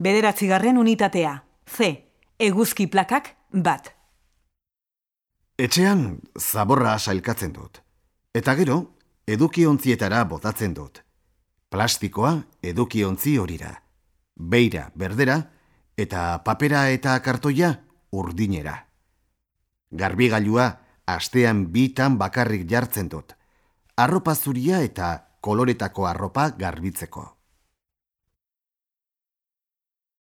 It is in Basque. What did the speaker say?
Bederatzigarren unitatea. C. Eguzki plakak bat. Etxean zaborra sailkatzen dut. Eta gero, edukiontzietara botatzen dut. Plastikoa edukiontzi horira. Beira berdera eta papera eta kartoia urdinera. Garbigailua astean bitan bakarrik jartzen dut. Arropa zuria eta koloretako arropa garbitzeko.